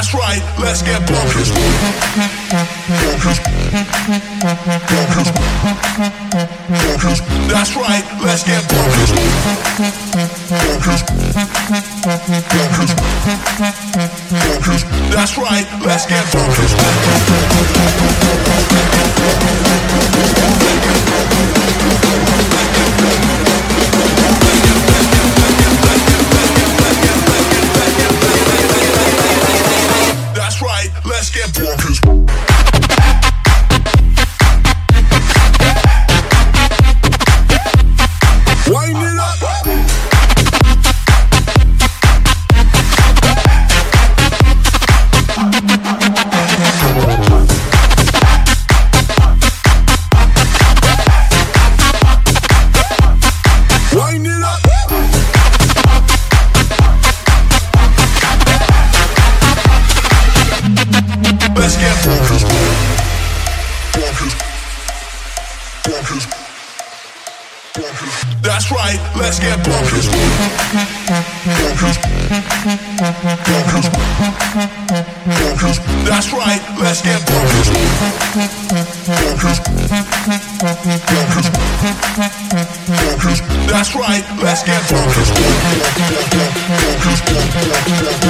That's right, let's get bonkers. That's right, let's get bonkers. That's right, let's get bonkers. Let's get bonkers. That's right, let's get bonkers. Bonkers. Bonkers. Bonkers. That's right, let's get bonkers. Bonkers. Bonkers. Bonkers. That's right, let's get bonkers. Bonkers. Right, bonkers.